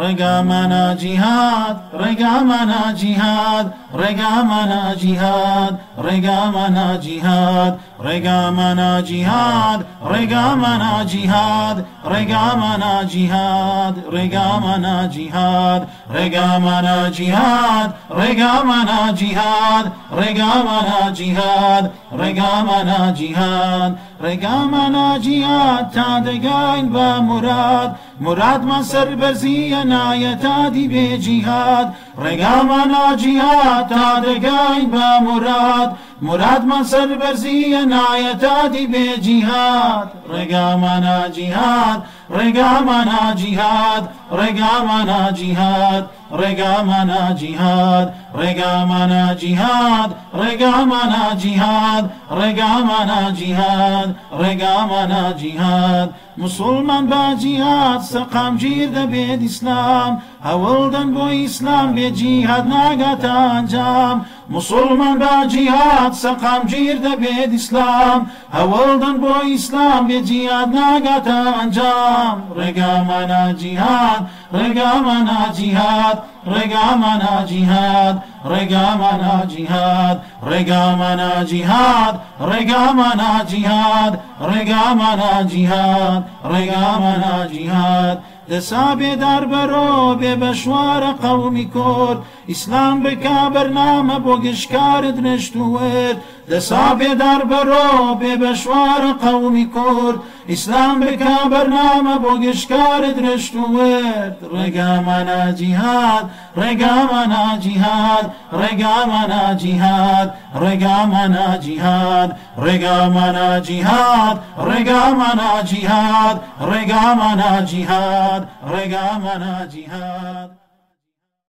ڕێگامانە جیهاد ڕێگامانە جیهاد ڕێگامانە جیهاد ڕێگامانە جیهاد ڕێگامانە جیهاد ڕێگامانە جیهاد ڕێگامانە جیهاد ڕێگامانە جیهاد ڕێگامانە جیهاد ڕێگامانە جیهاد ڕێگامانە جیهاد ڕێگامانە جیهاد ڕێگامانە جیهاد تا دەگەین بە مراد مرادمان سربەزیە نایە تادی بێجیهات ڕێگامان ناجیهات تا دەگەین بە مراد مرادمان سربەرزیە نایە تادی بێجیهات ڕێگامان ناجیهات ڕێگامان ناجیهات ڕێگامان ناجیهات ڕێگامانە جیهاد ڕێگامانە جیهاد ڕێگامانە جیهاد ڕێگامانە جیهاد ڕێگامانە جیهاد مسلمان باجیهات سەقام گیر دەبێت ئیسلام هەوڵدەن بۆ ئیسلام بێجیهات ناگاتانجام مسلمان باجیهات سەقام گیر دەبێت ئیسلام هەوڵدەن بۆ ئیسلام بێجیهات ناگاتە ئەنجام ڕێگامانە جیهاد ڕێگامانە جیهاد Regama regamana jihad regamana jihad regamana jihad regamana jihad regamana jihad regamana jihad Rega دەسا بێدار بەرۆ بێ بە شوارە قەومی کۆر ئیسلام بکا بەرنامە بۆ گشتکارت نشت وێت دەسا بێدار بەرۆ بێ بە شوارە قەومی کۆر ئیسلام بکا بەرنامە بۆ گشتکارت نشت وێت ڕێگاماناجیهاد ڕێگاماناجیهاد ڕێگاماناجیهاد ڕێگاماناجیهاد ڕێگاماناجیهاد ڕێگاماناجیهاد ڕێگاماناجیهاد ڕێگامانە جیهاد